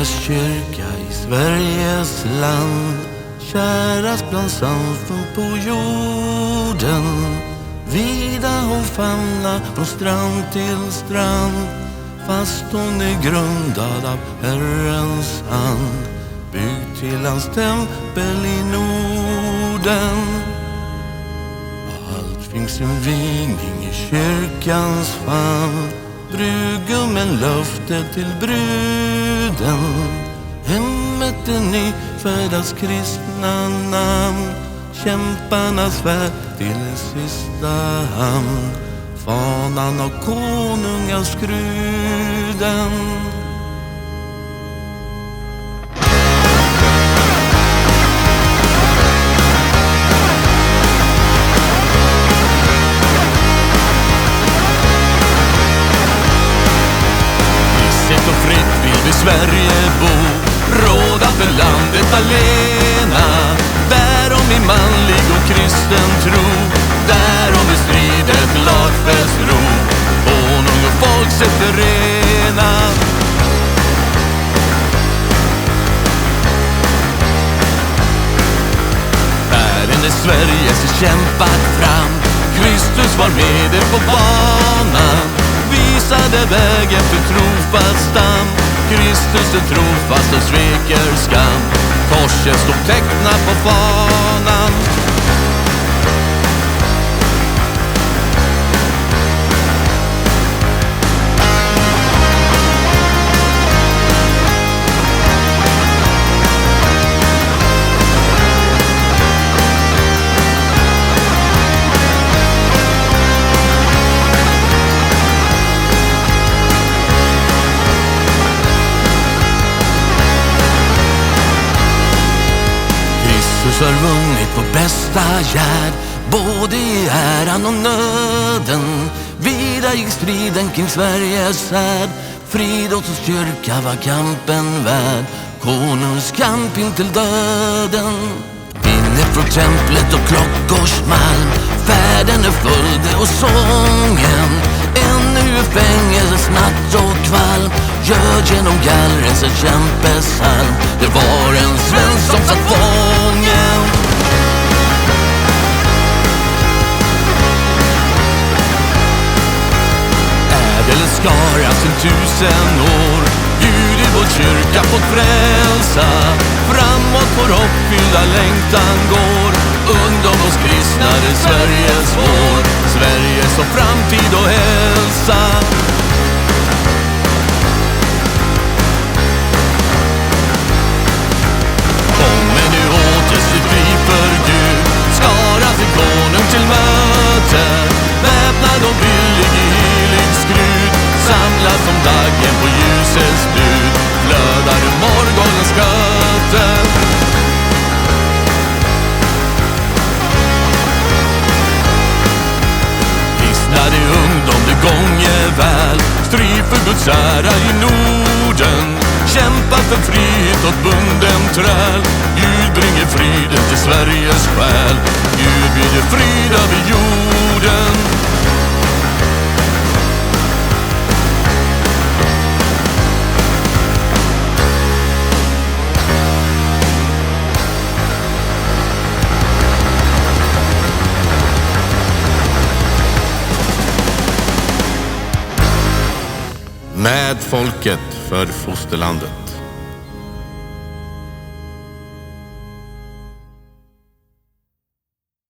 Fädernes kyrka i Sveriges land Kärast bland samfund på jorden. Vida hon famnar från strand till strand Fast hon är grundad av Herrens hand. Byggd till hans tempel i Norden. Allt finns en vigning i kyrkans famn. Brudgummen löfte till bruden. Hemmet är nyföddas kristna namn. Kämparnas svär till sista hamn Fanan och konungaskruden Sverige bo Råda för landet alena. Därom i manlig och kristen tro Därom i stridet lagfäst ro. Konung och folk sig förena Världen är Sveriges kämpat fram. Kristus var med er på banan. Visade vägen för trofast stam. Kristus är trofast och sveker skam. Korset stod tecknat på far. Jesus har vunnit på bästa gärd Både i äran och nöden. Vida gick striden kring Sveriges härd. Frid åt oss kyrka var kampen värd. Konungs kamp in till döden. Inne från templet och klockors malm Färden är följde och sången. Ännu i fängelsets natt och kvalm. Göd genom gallrens en kämpesalm Det var en svensk som satt fången skara sin tusen år. Gud i vår kyrka fått frälsa. Framåt vår hoppfyllda längtan går. Ungdom hos kristnare Sveriges vår. Sverige som framtid och hälsa för Guds ära i Norden. Kämpa för frihet åt bunden träl. Gud bringer friden till Sveriges själ. Gud bjuder frid över jorden. Med folket för fosterlandet.